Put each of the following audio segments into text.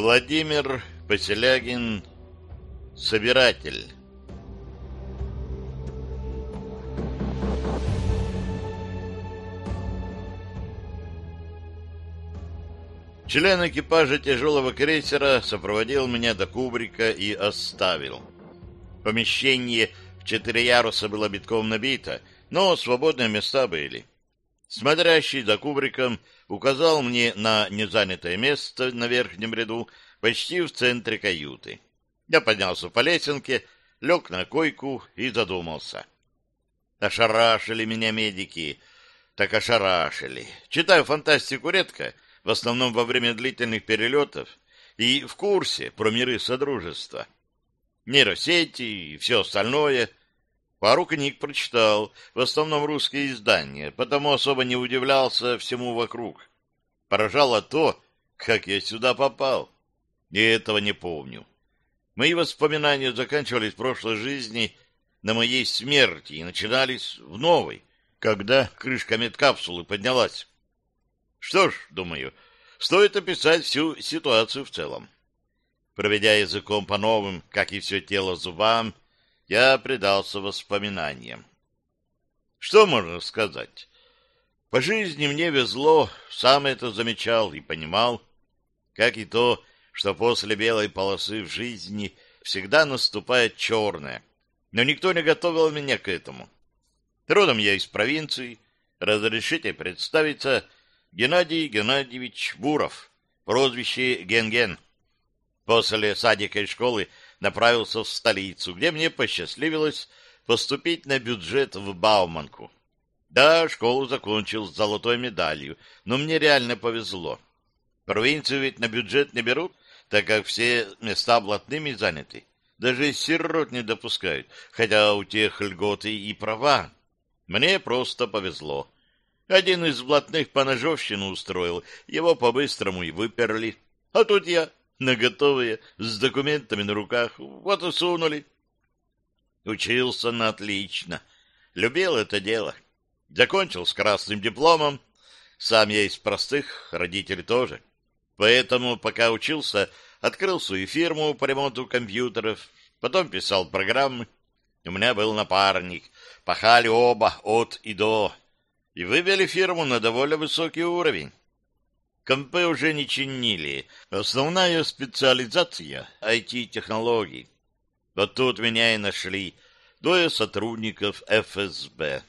Владимир Поселягин, собиратель. Член экипажа тяжелого крейсера сопроводил меня до кубрика и оставил. Помещение в четыре яруса было битком набито, но свободные места были. Смотрящий за кубриком указал мне на незанятое место на верхнем ряду, почти в центре каюты. Я поднялся по лесенке, лег на койку и задумался. Ошарашили меня медики, так ошарашили. Читаю фантастику редко, в основном во время длительных перелетов, и в курсе про миры Содружества. Нейросети и все остальное. Пару книг прочитал, в основном русские издания, потому особо не удивлялся всему вокруг. Поражало то, как я сюда попал. И этого не помню. Мои воспоминания заканчивались в прошлой жизни на моей смерти и начинались в новой, когда крышка медкапсулы поднялась. Что ж, думаю, стоит описать всю ситуацию в целом. Проведя языком по новым, как и все тело, зубам, я предался воспоминаниям. Что можно сказать? По жизни мне везло, сам это замечал и понимал, как и то, что после белой полосы в жизни всегда наступает черная. Но никто не готовил меня к этому. Родом я из провинции, разрешите представиться — Геннадий Геннадьевич Буров, прозвище Ген-Ген. После садика и школы направился в столицу, где мне посчастливилось поступить на бюджет в Бауманку. Да, школу закончил с золотой медалью, но мне реально повезло. Провинцию ведь на бюджет не берут, так как все места блатными заняты. Даже сирот не допускают, хотя у тех льготы и права. Мне просто повезло. Один из блатных поножовщину устроил, его по-быстрому и выперли. А тут я, наготовые, с документами на руках, вот и сунули. Учился на отлично. Любил это дело. Закончил с красным дипломом. Сам я из простых, родители тоже. Поэтому, пока учился, открыл свою фирму по ремонту компьютеров, потом писал программы. У меня был напарник. Пахали оба от и до и вывели фирму на довольно высокий уровень. Компы уже не чинили. Основная специализация — IT-технологий. Вот тут меня и нашли двое сотрудников ФСБ.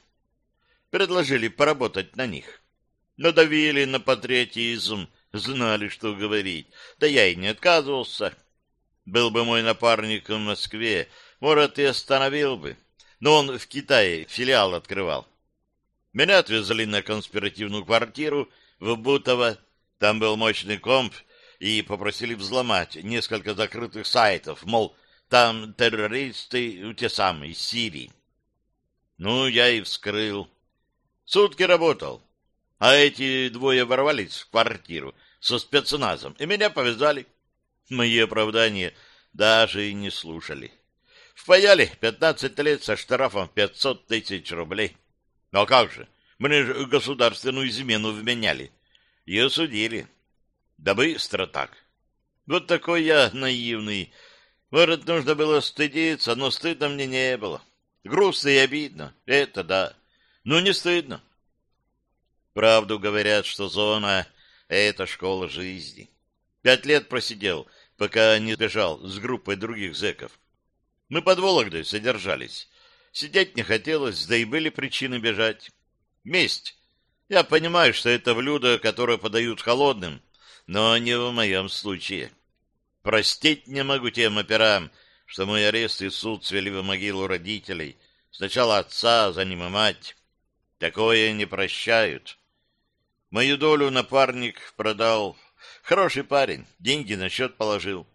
Предложили поработать на них. Надавили на патриотизм, знали, что говорить. Да я и не отказывался. Был бы мой напарник в Москве, может, и остановил бы. Но он в Китае филиал открывал. Меня отвезли на конспиративную квартиру в Бутово. Там был мощный комп, и попросили взломать несколько закрытых сайтов, мол, там террористы, те самые, из Сирии. Ну, я и вскрыл. Сутки работал. А эти двое ворвались в квартиру со спецназом, и меня повязали. Мои оправдания даже и не слушали. Впаяли 15 лет со штрафом 500 тысяч рублей. А как же? Мне же государственную измену вменяли. И осудили. Да быстро так. Вот такой я наивный. Может, нужно было стыдиться, но стыдно мне не было. Грустно и обидно. Это да. Но не стыдно. Правду говорят, что зона — это школа жизни. Пять лет просидел, пока не сбежал с группой других зэков. Мы под Вологдой содержались. Сидеть не хотелось, да и были причины бежать. Месть. Я понимаю, что это блюдо, которое подают холодным, но не в моем случае. Простить не могу тем операм, что мой арест и суд свели в могилу родителей. Сначала отца, за ним и мать. Такое не прощают. Мою долю напарник продал. Хороший парень, деньги на счет положил.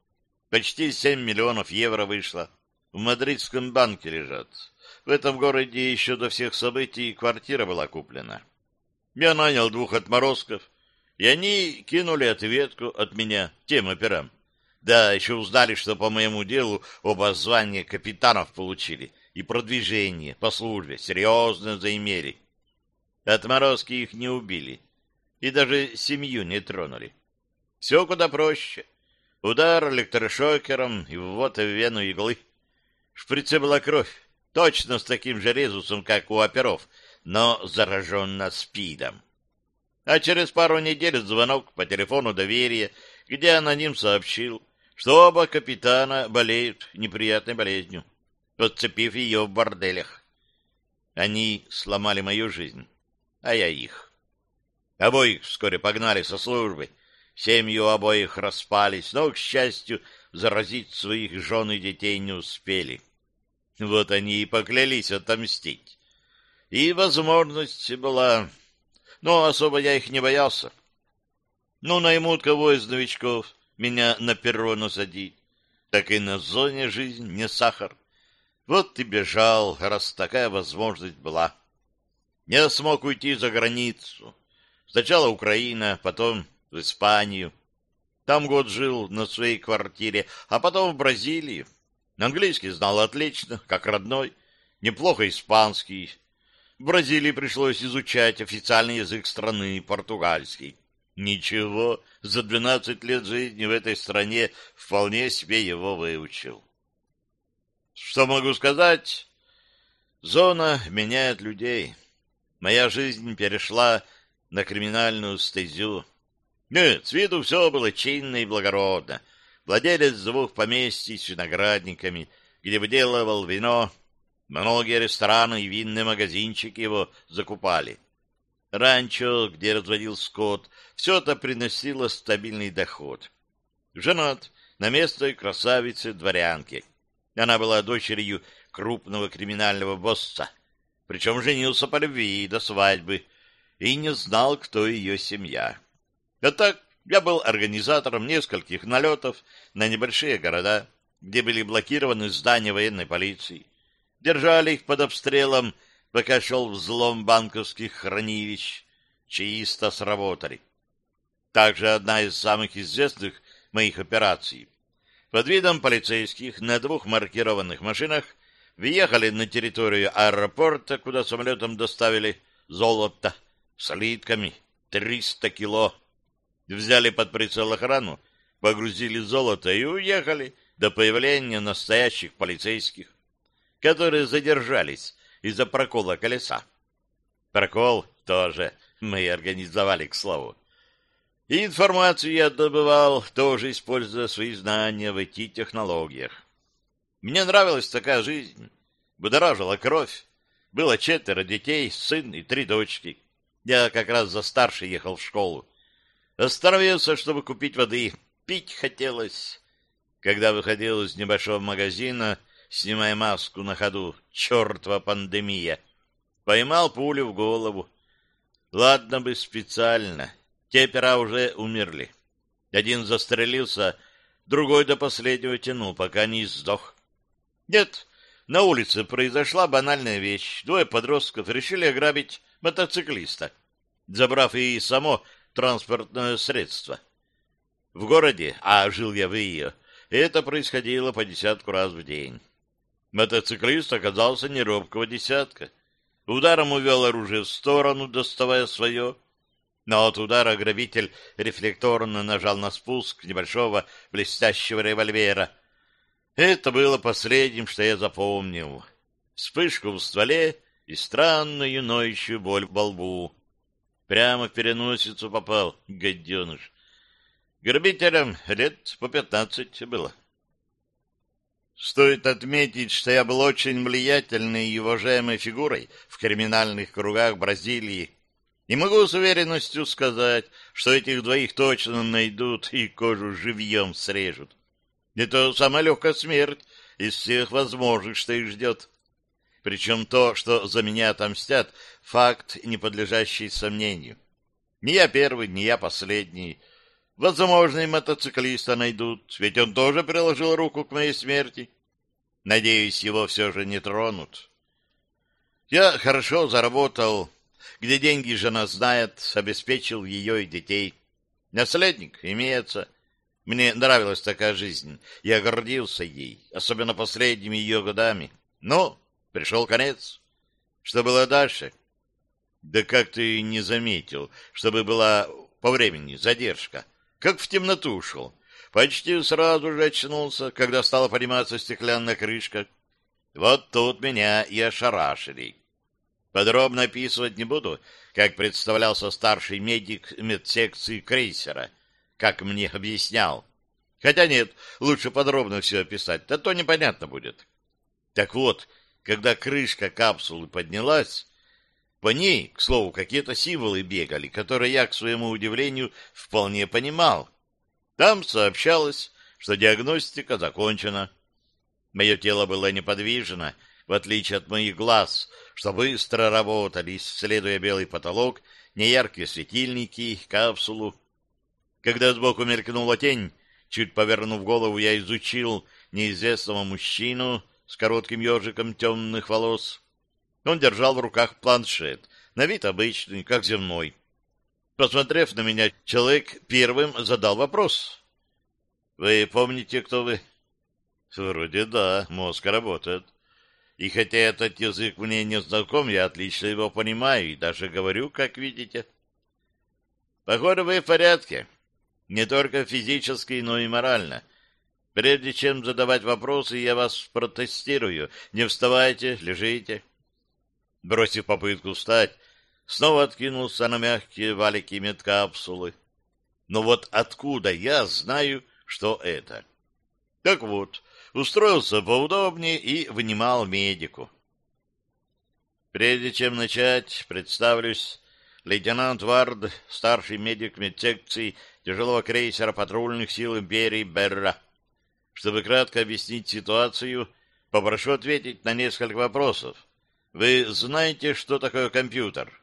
Почти семь миллионов евро вышло. В мадридском банке лежат. В этом городе еще до всех событий квартира была куплена. Я нанял двух отморозков, и они кинули ответку от меня тем операм. Да, еще узнали, что по моему делу оба звания капитанов получили и продвижение по службе серьезно заимели. Отморозки их не убили и даже семью не тронули. Все куда проще. Удар электрошокером и ввод в вену иглы. В шприце была кровь, точно с таким же резусом, как у оперов, но заражена спидом. А через пару недель звонок по телефону доверия, где аноним сообщил, что оба капитана болеют неприятной болезнью, подцепив ее в борделях. Они сломали мою жизнь, а я их. Обоих вскоре погнали со службы, семью обоих распались, но, к счастью, заразить своих жен и детей не успели. Вот они и поклялись отомстить. И возможность была... Но особо я их не боялся. Ну, наймут кого из новичков меня на перо насадить. Так и на зоне жизнь не сахар. Вот и бежал, раз такая возможность была. Не смог уйти за границу. Сначала Украина, потом в Испанию. Там год жил на своей квартире, а потом в Бразилии. Английский знал отлично, как родной, неплохо испанский. В Бразилии пришлось изучать официальный язык страны, португальский. Ничего, за двенадцать лет жизни в этой стране вполне себе его выучил. Что могу сказать? Зона меняет людей. Моя жизнь перешла на криминальную стезю. Нет, с виду все было чинно и благородно. Владелец двух поместий с виноградниками, где выделывал вино, многие рестораны и винные магазинчики его закупали. Ранчо, где разводил скот, все это приносило стабильный доход. Женат на место красавицы-дворянки. Она была дочерью крупного криминального босса, причем женился по любви до свадьбы, и не знал, кто ее семья. А так, я был организатором нескольких налетов на небольшие города, где были блокированы здания военной полиции. Держали их под обстрелом, пока шел взлом банковских хранилищ. Чисто сработали. Также одна из самых известных моих операций. Под видом полицейских на двух маркированных машинах въехали на территорию аэропорта, куда самолетом доставили золото слитками 300 кило. Взяли под прицел охрану, погрузили золото и уехали до появления настоящих полицейских, которые задержались из-за прокола колеса. Прокол тоже мы организовали, к слову. И информацию я добывал, тоже используя свои знания в IT-технологиях. Мне нравилась такая жизнь. Будоражила кровь. Было четверо детей, сын и три дочки. Я как раз за старший ехал в школу. Остановился, чтобы купить воды. Пить хотелось. Когда выходил из небольшого магазина, снимая маску на ходу, чертова пандемия, поймал пулю в голову. Ладно бы специально. Те пера уже умерли. Один застрелился, другой до последнего тянул, пока не сдох. Нет, на улице произошла банальная вещь. Двое подростков решили ограбить мотоциклиста, забрав и само транспортное средство. В городе, а жил я в Ио, это происходило по десятку раз в день. Мотоциклист оказался неробкого десятка. Ударом увел оружие в сторону, доставая свое. Но от удара грабитель рефлекторно нажал на спуск небольшого блестящего револьвера. Это было последним, что я запомнил. Вспышку в стволе и странную ноющую боль во лбу. Прямо в переносицу попал, гаденыш. Грабителям лет по пятнадцать было. Стоит отметить, что я был очень влиятельной и уважаемой фигурой в криминальных кругах Бразилии, и могу с уверенностью сказать, что этих двоих точно найдут и кожу живьем срежут. Это самая легкая смерть из всех возможных, что их ждет. Причем то, что за меня отомстят, факт, не подлежащий сомнению. Не я первый, не я последний. Возможно, и мотоциклиста найдут, ведь он тоже приложил руку к моей смерти. Надеюсь, его все же не тронут. Я хорошо заработал, где деньги жена знает, обеспечил ее и детей. Наследник имеется. Мне нравилась такая жизнь. Я гордился ей, особенно последними ее годами. Но Пришел конец. Что было дальше? Да как ты не заметил, чтобы была по времени задержка? Как в темноту ушел. почти сразу же очнулся, когда стала подниматься стеклянная крышка. Вот тут меня и ошарашили. Подробно описывать не буду, как представлялся старший медик медсекции крейсера, как мне объяснял. Хотя нет, лучше подробно все описать, а то непонятно будет. Так вот, когда крышка капсулы поднялась, по ней, к слову, какие-то символы бегали, которые я, к своему удивлению, вполне понимал. Там сообщалось, что диагностика закончена. Мое тело было неподвижно, в отличие от моих глаз, что быстро работали, исследуя белый потолок, неяркие светильники, капсулу. Когда сбоку мелькнула тень, чуть повернув голову, я изучил неизвестного мужчину с коротким ежиком темных волос. Он держал в руках планшет, на вид обычный, как земной. Посмотрев на меня, человек первым задал вопрос. «Вы помните, кто вы?» «Вроде да, мозг работает. И хотя этот язык мне не знаком, я отлично его понимаю и даже говорю, как видите». «Похоже, вы в порядке. Не только физически, но и морально. Прежде чем задавать вопросы, я вас протестирую. Не вставайте, лежите». Бросив попытку встать, снова откинулся на мягкие валики медкапсулы. Но вот откуда я знаю, что это? Так вот, устроился поудобнее и внимал медику. Прежде чем начать, представлюсь, лейтенант Вард, старший медик медсекции тяжелого крейсера патрульных сил империи Берра. Чтобы кратко объяснить ситуацию, попрошу ответить на несколько вопросов. Вы знаете, что такое компьютер?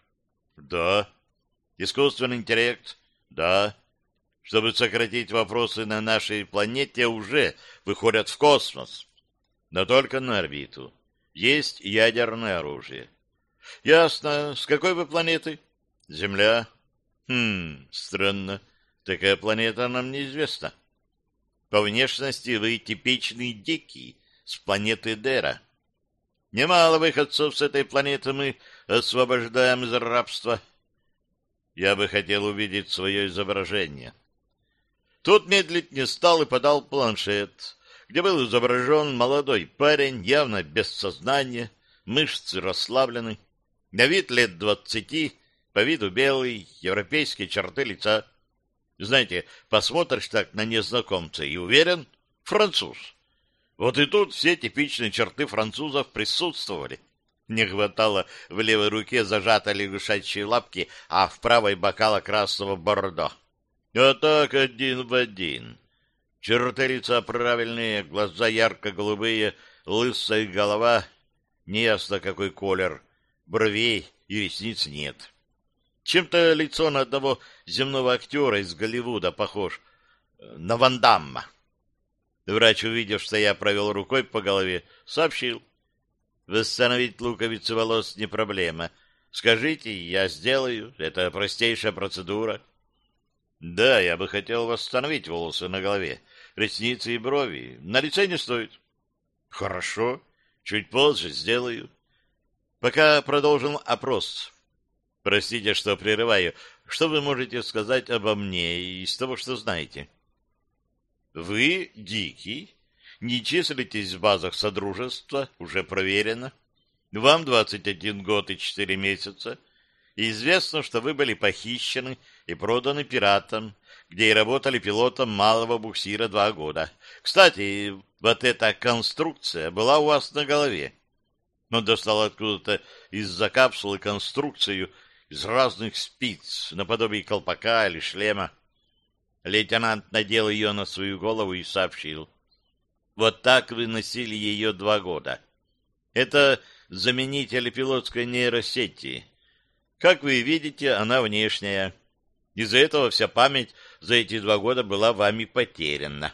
Да. Искусственный интеллект? Да. Чтобы сократить вопросы на нашей планете, уже выходят в космос. Но только на орбиту. Есть ядерное оружие. Ясно. С какой вы планеты? Земля. Хм, странно. Такая планета нам неизвестна. По внешности вы типичный дикий с планеты Дера. Немало выходцев с этой планеты мы освобождаем из рабства. Я бы хотел увидеть свое изображение. Тут медлить не стал и подал планшет, где был изображен молодой парень, явно без сознания, мышцы расслаблены, на вид лет двадцати, по виду белый, европейские черты лица. Знаете, посмотришь так на незнакомца и уверен, француз. Вот и тут все типичные черты французов присутствовали. Не хватало в левой руке зажатой лягушачьей лапки, а в правой бокала красного бордо. А так один в один. Черты лица правильные, глаза ярко-голубые, лысая голова, неясно какой колер, бровей и ресниц нет. Чем-то лицо на одного земного актера из Голливуда похож, на Ван Дамма. Врач, увидев, что я провел рукой по голове, сообщил. Восстановить луковицы волос не проблема. Скажите, я сделаю. Это простейшая процедура. Да, я бы хотел восстановить волосы на голове, ресницы и брови. На лице не стоит. Хорошо. Чуть позже сделаю. Пока продолжим опрос. Простите, что прерываю. Что вы можете сказать обо мне из того, что знаете? — вы дикий, не числитесь в базах Содружества, уже проверено. Вам 21 год и 4 месяца. известно, что вы были похищены и проданы пиратам, где и работали пилотом малого буксира два года. Кстати, вот эта конструкция была у вас на голове. Он достал откуда-то из-за капсулы конструкцию из разных спиц, наподобие колпака или шлема. Лейтенант надел ее на свою голову и сообщил. Вот так вы носили ее два года. Это заменитель пилотской нейросети. Как вы видите, она внешняя. Из-за этого вся память за эти два года была вами потеряна.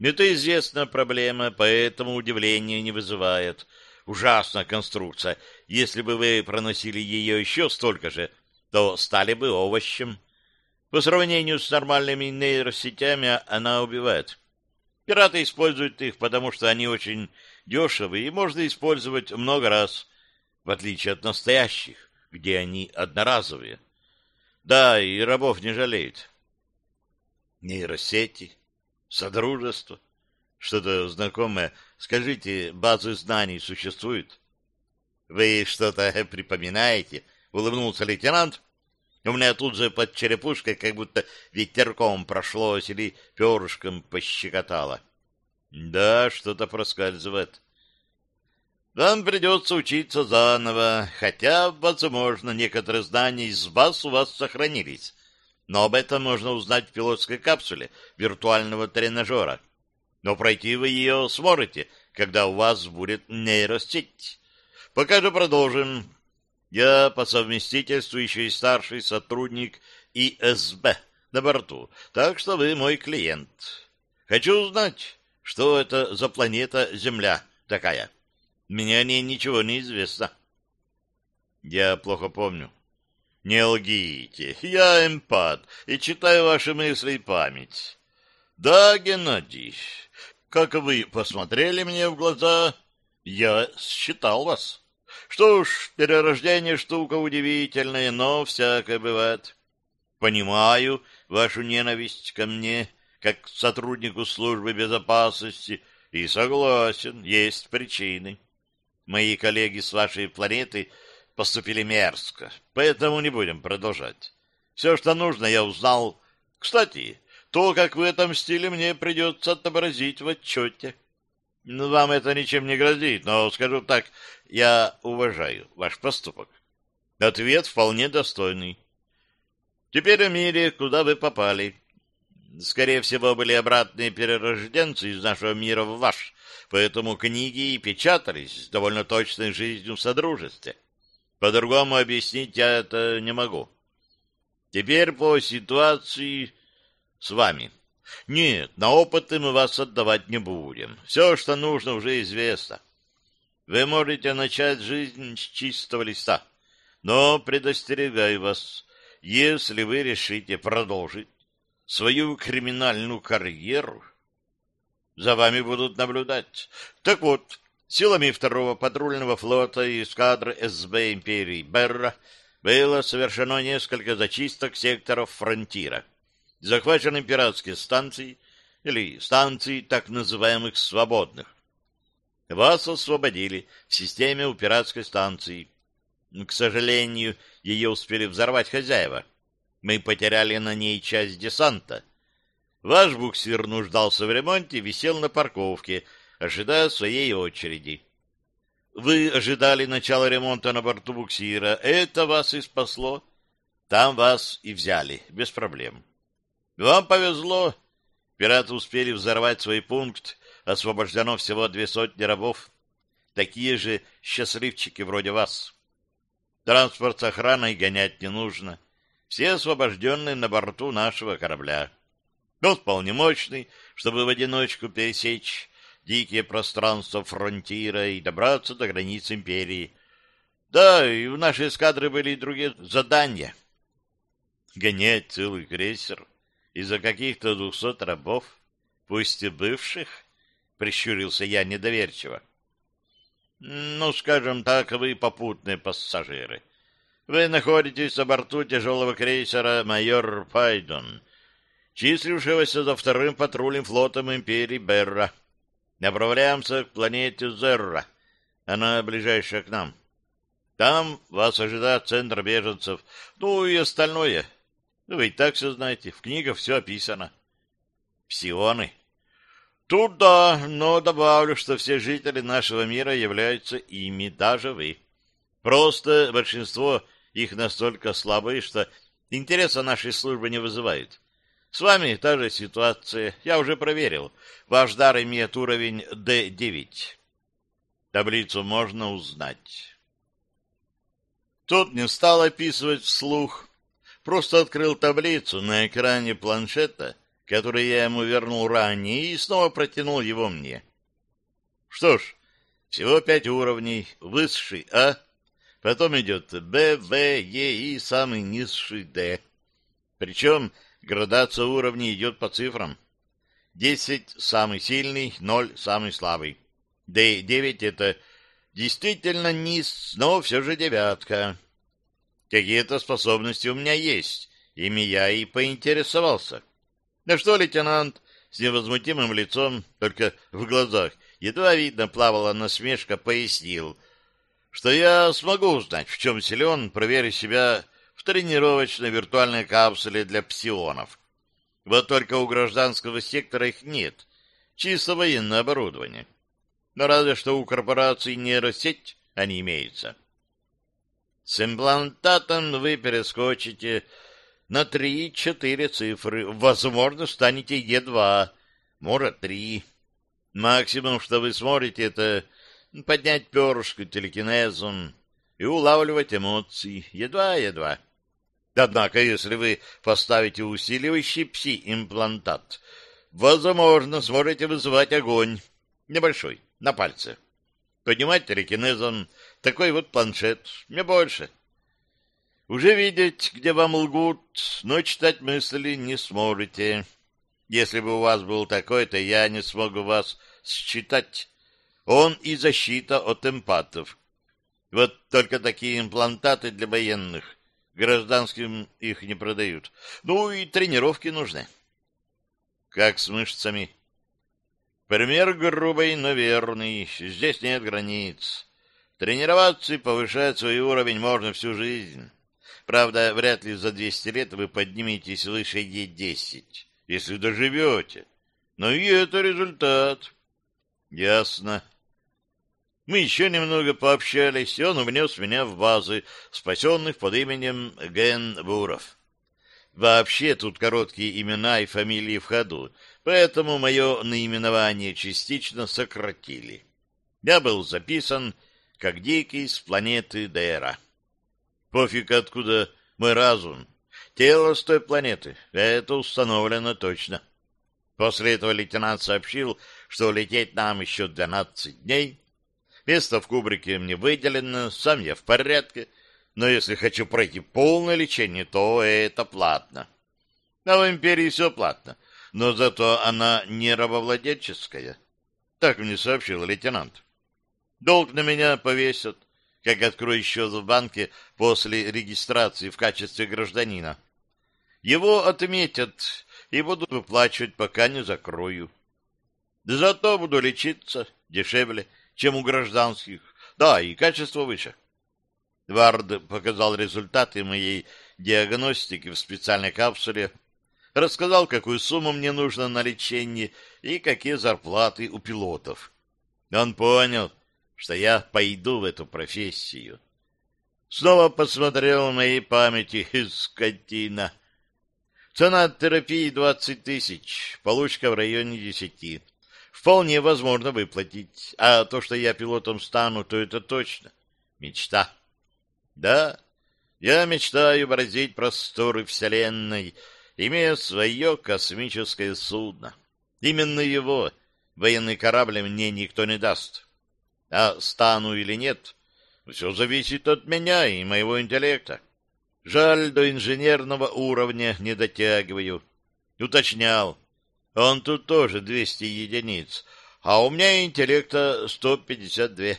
Это известная проблема, поэтому удивления не вызывает. Ужасная конструкция. Если бы вы проносили ее еще столько же, то стали бы овощем. По сравнению с нормальными нейросетями она убивает. Пираты используют их, потому что они очень дешевые и можно использовать много раз, в отличие от настоящих, где они одноразовые. Да, и рабов не жалеют. Нейросети. Содружество. Что-то знакомое. Скажите, базы знаний существуют? Вы что-то припоминаете? Улыбнулся лейтенант. У меня тут же под черепушкой как будто ветерком прошлось или перышком пощекотало. Да, что-то проскальзывает. Вам придется учиться заново, хотя, возможно, некоторые знания из баз у вас сохранились. Но об этом можно узнать в пилотской капсуле виртуального тренажера. Но пройти вы ее сможете, когда у вас будет нейросеть. Пока же продолжим. Я по совместительству еще и старший сотрудник ИСБ на борту, так что вы мой клиент. Хочу узнать, что это за планета Земля такая. Мне о ней ничего не известно. Я плохо помню. Не лгите. Я эмпат и читаю ваши мысли и память. Да, Геннадий, как вы посмотрели мне в глаза, я считал вас. Что ж, перерождение штука удивительная, но всякое бывает. Понимаю вашу ненависть ко мне, как к сотруднику службы безопасности, и согласен, есть причины. Мои коллеги с вашей планеты поступили мерзко, поэтому не будем продолжать. Все, что нужно, я узнал. Кстати, то, как в этом стиле мне придется отобразить в отчете. Ну, вам это ничем не грозит, но, скажу так, я уважаю ваш поступок. Ответ вполне достойный. Теперь о мире, куда вы попали. Скорее всего, были обратные перерожденцы из нашего мира в ваш, поэтому книги и печатались с довольно точной жизнью в Содружестве. По-другому объяснить я это не могу. Теперь по ситуации с вами. Нет, на опыты мы вас отдавать не будем. Все, что нужно, уже известно. Вы можете начать жизнь с чистого листа, но предостерегаю вас, если вы решите продолжить свою криминальную карьеру, за вами будут наблюдать. Так вот, силами второго патрульного флота и эскадры СБ империи Берра было совершено несколько зачисток секторов фронтира. Захвачены пиратские станции или станции так называемых «свободных». Вас освободили в системе у пиратской станции. К сожалению, ее успели взорвать хозяева. Мы потеряли на ней часть десанта — Ваш буксир нуждался в ремонте и висел на парковке, ожидая своей очереди. Вы ожидали начала ремонта на борту буксира. Это вас и спасло. Там вас и взяли, без проблем. Вам повезло. Пираты успели взорвать свой пункт. Освобождено всего две сотни рабов. Такие же счастливчики вроде вас. Транспорт с охраной гонять не нужно. Все освобожденные на борту нашего корабля. Он вполне мощный, чтобы в одиночку пересечь дикие пространства фронтира и добраться до границ империи. Да, и в нашей эскадре были и другие задания. Гонять целый крейсер из-за каких-то двухсот рабов, пусть и бывших, прищурился я недоверчиво. Ну, скажем так, вы попутные пассажиры. Вы находитесь на борту тяжелого крейсера «Майор Пайдон», числившегося за вторым патрульным флотом империи Берра. Направляемся к планете Зерра. Она ближайшая к нам. Там вас ожидает центр беженцев. Ну и остальное. Вы и так все знаете. В книгах все описано. Псионы. Тут да, но добавлю, что все жители нашего мира являются ими, даже вы. Просто большинство их настолько слабые, что интереса нашей службы не вызывает. С вами та же ситуация. Я уже проверил. Ваш дар имеет уровень D9. Таблицу можно узнать. Тот не стал описывать вслух. Просто открыл таблицу на экране планшета, который я ему вернул ранее, и снова протянул его мне. Что ж, всего пять уровней. Высший А, потом идет Б, В, Е и самый низший Д. Причем Градация уровней идет по цифрам. 10 — самый сильный, 0 — самый слабый. Д9 — это действительно низ, но все же девятка. Какие-то способности у меня есть, ими я и поинтересовался. На что лейтенант с невозмутимым лицом, только в глазах едва видно плавала насмешка, пояснил, что я смогу узнать, в чем силен, проверив себя в тренировочной виртуальной капсуле для псионов. Вот только у гражданского сектора их нет, чисто военное оборудование. Но разве что у корпораций нейросеть они имеются. С имплантатом вы перескочите на три-четыре цифры. Возможно, станете Е2, может, три. Максимум, что вы сможете, это поднять перышко телекинезом и улавливать эмоции. Едва-едва. Однако, если вы поставите усиливающий пси-имплантат, возможно, сможете вызывать огонь. Небольшой, на пальце. Поднимать телекинезом такой вот планшет, не больше. Уже видеть, где вам лгут, но читать мысли не сможете. Если бы у вас был такой, то я не смогу вас считать. Он и защита от эмпатов. Вот только такие имплантаты для военных. Гражданским их не продают. Ну и тренировки нужны. Как с мышцами? Пример грубый, но верный. Здесь нет границ. Тренироваться и повышать свой уровень можно всю жизнь. Правда, вряд ли за 200 лет вы подниметесь выше Е10, если доживете. Но и это результат. Ясно. Мы еще немного пообщались, и он внес меня в базы, спасенных под именем Ген Буров. Вообще тут короткие имена и фамилии в ходу, поэтому мое наименование частично сократили. Я был записан как дикий с планеты Дера. Пофиг откуда мой разум. Тело с той планеты. Это установлено точно. После этого лейтенант сообщил, что лететь нам еще 12 дней. Место в кубрике мне выделено, сам я в порядке, но если хочу пройти полное лечение, то это платно. А в империи все платно, но зато она не рабовладельческая. Так мне сообщил лейтенант. Долг на меня повесят, как открою счет в банке после регистрации в качестве гражданина. Его отметят и будут выплачивать, пока не закрою. Зато буду лечиться дешевле, чем у гражданских. Да, и качество выше. Вард показал результаты моей диагностики в специальной капсуле, рассказал, какую сумму мне нужно на лечение и какие зарплаты у пилотов. Он понял, что я пойду в эту профессию. Снова посмотрел в моей памяти, скотина. Цена терапии двадцать тысяч, получка в районе десяти. Вполне возможно выплатить. А то, что я пилотом стану, то это точно. Мечта. Да, я мечтаю бороздить просторы Вселенной, имея свое космическое судно. Именно его военный корабль мне никто не даст. А стану или нет, все зависит от меня и моего интеллекта. Жаль, до инженерного уровня не дотягиваю. Уточнял. Он тут тоже 200 единиц, а у меня интеллекта 152.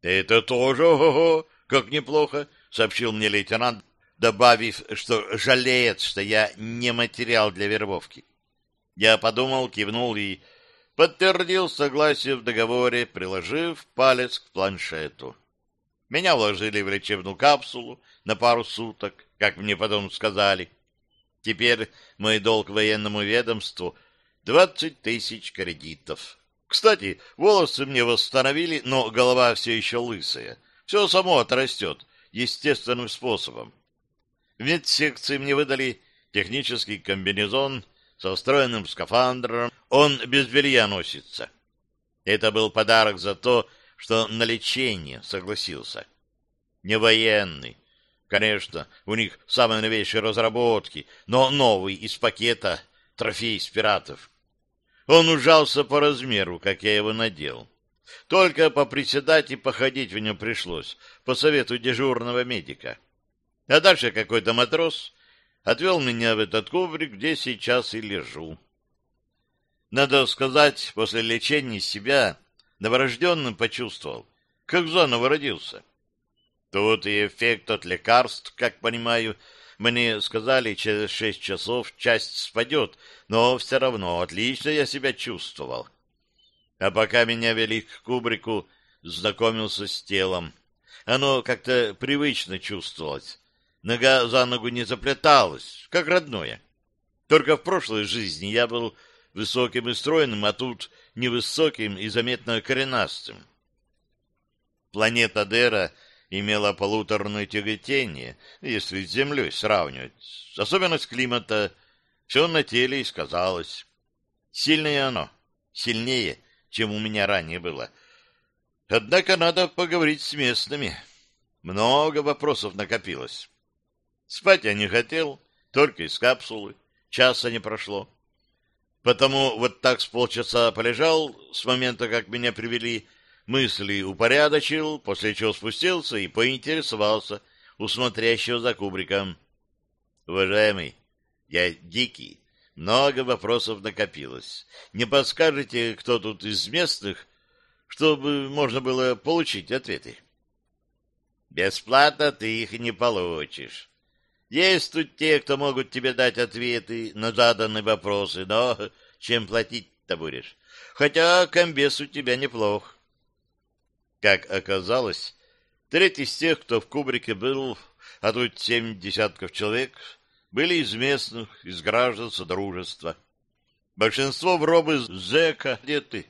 Это тоже, ого, как неплохо, сообщил мне лейтенант, добавив, что жалеет, что я не материал для вербовки. Я подумал, кивнул и подтвердил согласие в договоре, приложив палец к планшету. Меня вложили в лечебную капсулу на пару суток, как мне потом сказали. Теперь мой долг военному ведомству — двадцать тысяч кредитов. Кстати, волосы мне восстановили, но голова все еще лысая. Все само отрастет естественным способом. В медсекции мне выдали технический комбинезон — со встроенным скафандром, он без белья носится. Это был подарок за то, что на лечение согласился. Не военный. Конечно, у них самые новейшие разработки, но новый из пакета трофей из пиратов. Он ужался по размеру, как я его надел. Только поприседать и походить в нем пришлось, по совету дежурного медика. А дальше какой-то матрос отвел меня в этот коврик, где сейчас и лежу. Надо сказать, после лечения себя новорожденным почувствовал, как заново родился. Тут и эффект от лекарств, как понимаю, Мне сказали, через шесть часов часть спадет, но все равно отлично я себя чувствовал. А пока меня вели к кубрику, знакомился с телом. Оно как-то привычно чувствовалось. Нога за ногу не заплеталась, как родное. Только в прошлой жизни я был высоким и стройным, а тут невысоким и заметно коренастым. Планета Дера имела полуторное тяготение, если с Землей сравнивать. Особенность климата, все на теле и сказалось. Сильное оно, сильнее, чем у меня ранее было. Однако надо поговорить с местными. Много вопросов накопилось. Спать я не хотел, только из капсулы. Часа не прошло. Потому вот так с полчаса полежал с момента, как меня привели, мысли упорядочил, после чего спустился и поинтересовался у смотрящего за кубриком. «Уважаемый, я дикий, много вопросов накопилось. Не подскажете, кто тут из местных, чтобы можно было получить ответы?» «Бесплатно ты их не получишь. Есть тут те, кто могут тебе дать ответы на заданные вопросы, но чем платить-то будешь? Хотя комбес у тебя неплох. Как оказалось, треть из тех, кто в кубрике был, а тут семь десятков человек, были из местных, из граждан Содружества. Большинство в робы зэка одеты,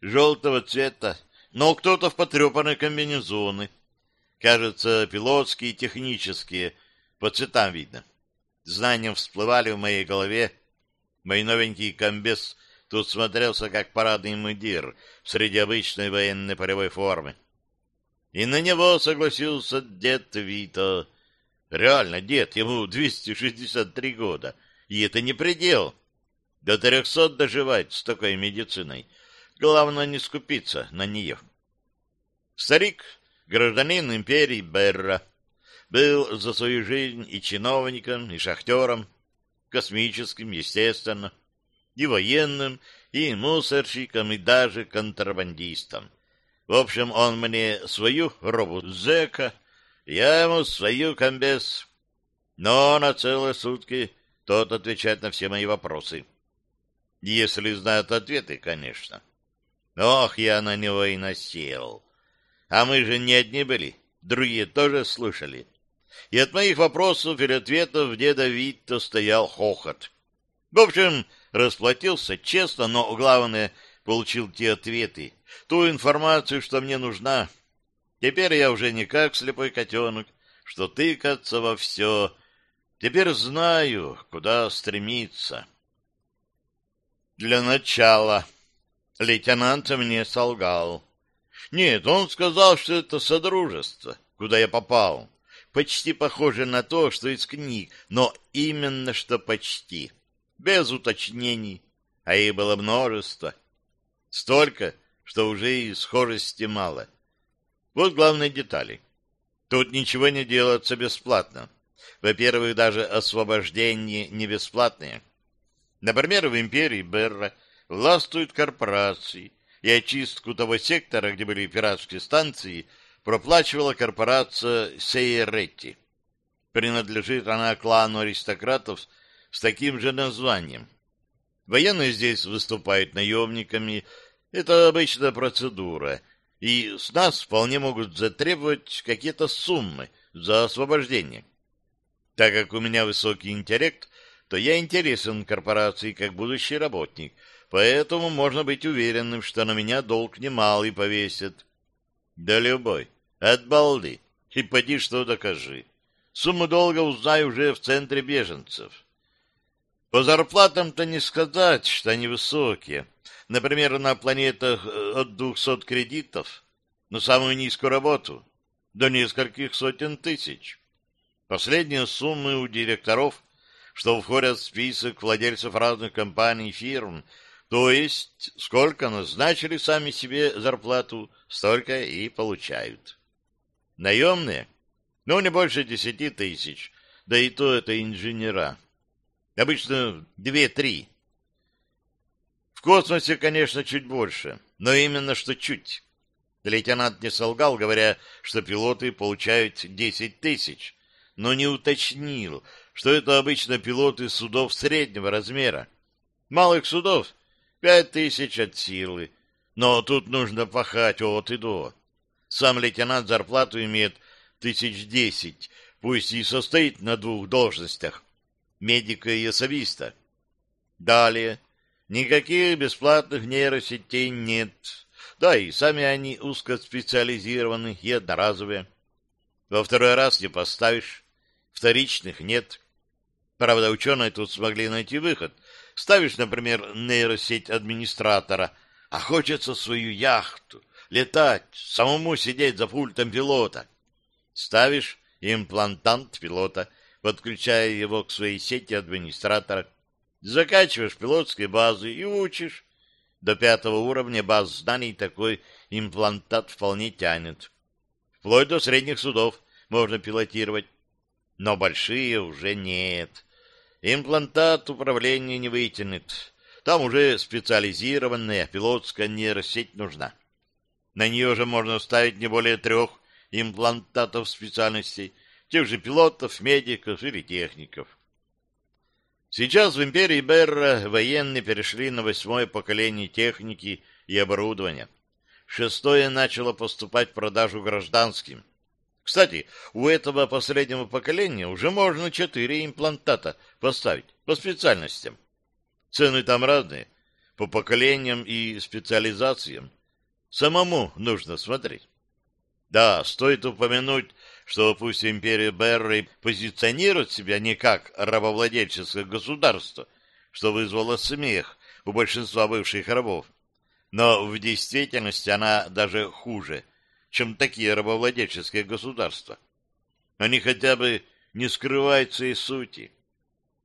желтого цвета, но кто-то в потрепанные комбинезоны. Кажется, пилотские и технические, по цветам видно. Знания всплывали в моей голове. Мой новенький комбез тут смотрелся как парадный мундир среди обычной военной полевой формы. И на него согласился дед Вито. Реально, дед, ему 263 года, и это не предел. До 300 доживать с такой медициной. Главное не скупиться на нее. Старик, гражданин империи Берра, был за свою жизнь и чиновником, и шахтером, космическим, естественно, и военным, и мусорщиком, и даже контрабандистом. В общем, он мне свою робу зэка, я ему свою комбез. Но на целые сутки тот отвечает на все мои вопросы. Если знает ответы, конечно. Ох, я на него и насел. А мы же не одни были, другие тоже слушали и от моих вопросов или ответов деда Витта стоял хохот. В общем, расплатился честно, но, главное, получил те ответы, ту информацию, что мне нужна. Теперь я уже не как слепой котенок, что тыкаться во все. Теперь знаю, куда стремиться. Для начала лейтенант мне солгал. Нет, он сказал, что это содружество, куда я попал почти похоже на то, что из книг, но именно что почти, без уточнений, а их было множество. Столько, что уже и схожести мало. Вот главные детали. Тут ничего не делается бесплатно. Во-первых, даже освобождение не бесплатное. Например, в империи Берра властвуют корпорации, и очистку того сектора, где были пиратские станции – проплачивала корпорация Сейеретти. Принадлежит она клану аристократов с таким же названием. Военные здесь выступают наемниками, это обычная процедура, и с нас вполне могут затребовать какие-то суммы за освобождение. Так как у меня высокий интеллект, то я интересен корпорации как будущий работник, поэтому можно быть уверенным, что на меня долг немалый повесят. Да любой. От балды. И поди что докажи. Сумму долга узнай уже в центре беженцев. По зарплатам-то не сказать, что они высокие. Например, на планетах э, от двухсот кредитов, но самую низкую работу до нескольких сотен тысяч. Последние суммы у директоров, что входят в список владельцев разных компаний и фирм, то есть, сколько назначили сами себе зарплату, столько и получают. Наемные? Ну, не больше десяти тысяч, да и то это инженера. Обычно две-три. В космосе, конечно, чуть больше, но именно что чуть. Лейтенант не солгал, говоря, что пилоты получают десять тысяч, но не уточнил, что это обычно пилоты судов среднего размера. Малых судов — пять тысяч от силы, но тут нужно пахать от и до. Сам лейтенант зарплату имеет тысяч десять, пусть и состоит на двух должностях — медика и особиста. Далее. Никаких бесплатных нейросетей нет. Да, и сами они узкоспециализированы и одноразовые. Во второй раз не поставишь. Вторичных нет. Правда, ученые тут смогли найти выход. Ставишь, например, нейросеть администратора, а хочется свою яхту, летать, самому сидеть за пультом пилота. Ставишь имплантант пилота, подключая его к своей сети администратора, закачиваешь пилотские базы и учишь. До пятого уровня баз знаний такой имплантат вполне тянет. Вплоть до средних судов можно пилотировать, но большие уже нет. Имплантат управления не вытянет. Там уже специализированная пилотская нейросеть нужна. На нее же можно ставить не более трех имплантатов специальностей, тех же пилотов, медиков или техников. Сейчас в империи Берра военные перешли на восьмое поколение техники и оборудования. Шестое начало поступать в продажу гражданским. Кстати, у этого последнего поколения уже можно четыре имплантата поставить по специальностям. Цены там разные, по поколениям и специализациям. Самому нужно смотреть. Да, стоит упомянуть, что пусть империя Берры позиционирует себя не как рабовладельческое государство, что вызвало смех у большинства бывших рабов, но в действительности она даже хуже, чем такие рабовладельческие государства. Они хотя бы не скрывают своей сути.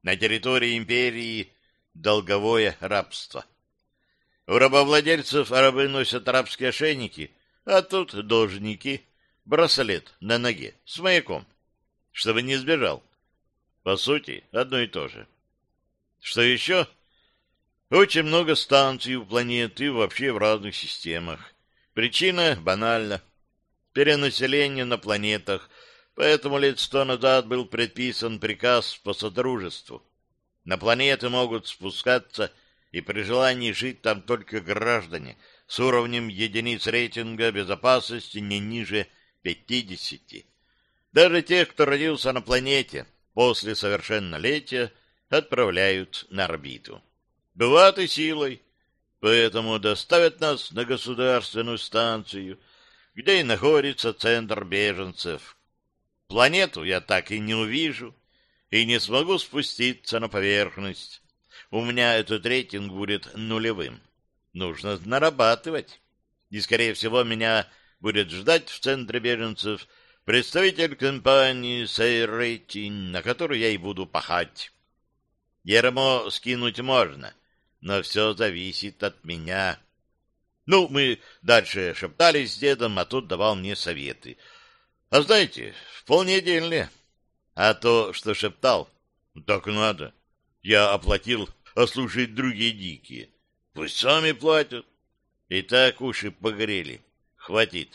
На территории империи долговое рабство. У рабовладельцев рабы носят рабские ошейники, а тут должники, браслет на ноге с маяком, чтобы не сбежал. По сути, одно и то же. Что еще? Очень много станций у планеты и вообще в разных системах. Причина банальна. Перенаселение на планетах, поэтому лет сто назад был предписан приказ по содружеству. На планеты могут спускаться и при желании жить там только граждане – с уровнем единиц рейтинга безопасности не ниже 50. Даже тех, кто родился на планете после совершеннолетия, отправляют на орбиту. Бывает и силой, поэтому доставят нас на государственную станцию, где и находится центр беженцев. Планету я так и не увижу, и не смогу спуститься на поверхность. У меня этот рейтинг будет нулевым нужно нарабатывать. И, скорее всего, меня будет ждать в центре беженцев представитель компании Сейрейти, на которую я и буду пахать. Ермо скинуть можно, но все зависит от меня. Ну, мы дальше шептались с дедом, а тот давал мне советы. А знаете, вполне дельные. А то, что шептал, так надо. Я оплатил, а слушать другие дикие. Пусть сами платят. И так уши погрели. Хватит.